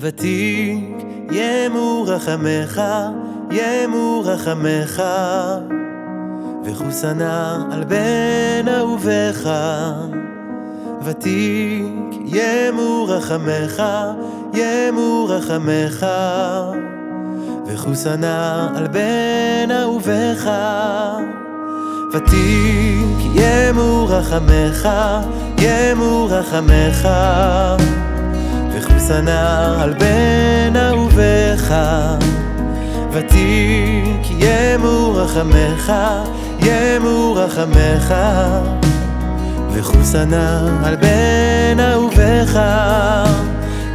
ותיק ימו רחמך, ימו רחמך, וחוסנה על בן אהובך. ותיק ימו רחמך, ימו רחמך, וחוסנה על בן אהובך. ותיק ימו רחמך, ימו רחמך, וחוסנה על בן אהובך. ותיק ימו רחמך, ימו רחמך, וחוסנה על בן אהובך.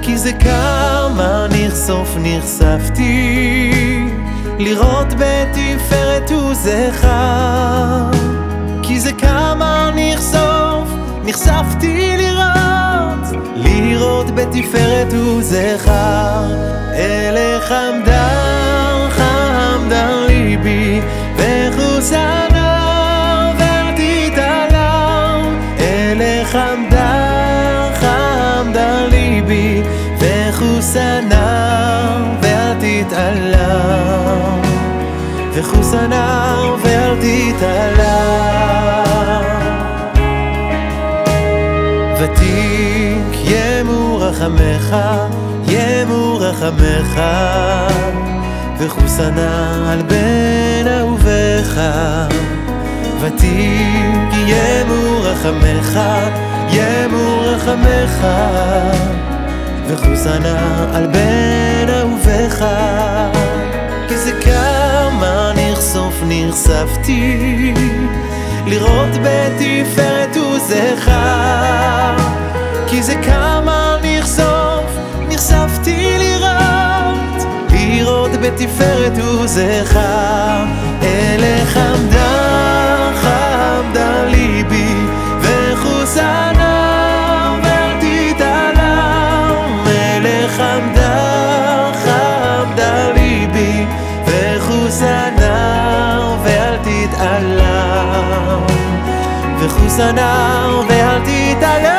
כי זה כמה נכסוף נחשפתי, לראות בתפארת עוזך. כי זה כמה נכסוף, לראות, לראות בתפארת וזכר אלך חמדר חמדר ליבי וחוסנר ותתעלם אלך חמדר חמדר ליבי וחוסנר ותתעלם וחוסנר ותתעלם ותיק ימו רחמך, ימו רחמך, וחוסנה על בן אהובך. ותיק ימו רחמך, ימו רחמך, וחוסנה על בן אהובך. כי זה כמה נחשוף נחשפתי, לראות בתפארת עוזך. כי זה כמה נחשוף נחשפתי לראות, לראות בתפארת עוזך. אליך עמדה, חמדה ליבי, וחוסנה ואל תתעלם. אליך עמדה, חמדה ליבי, וחוסנה ואל תתעלם. וחוסנה ואל תתעלם.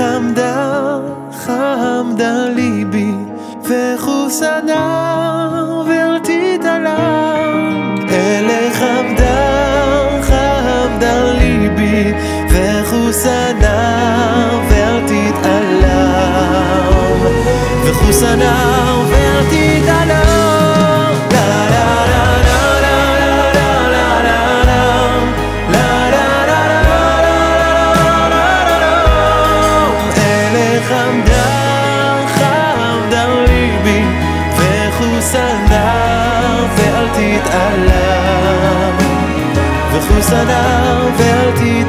חמדה, חמדה ליבי, וחוסנה ורתיתלה. אלה חמדה, חמדה ליבי, וחוסנה ורתיתלה. וחוסנה Wasser der Welt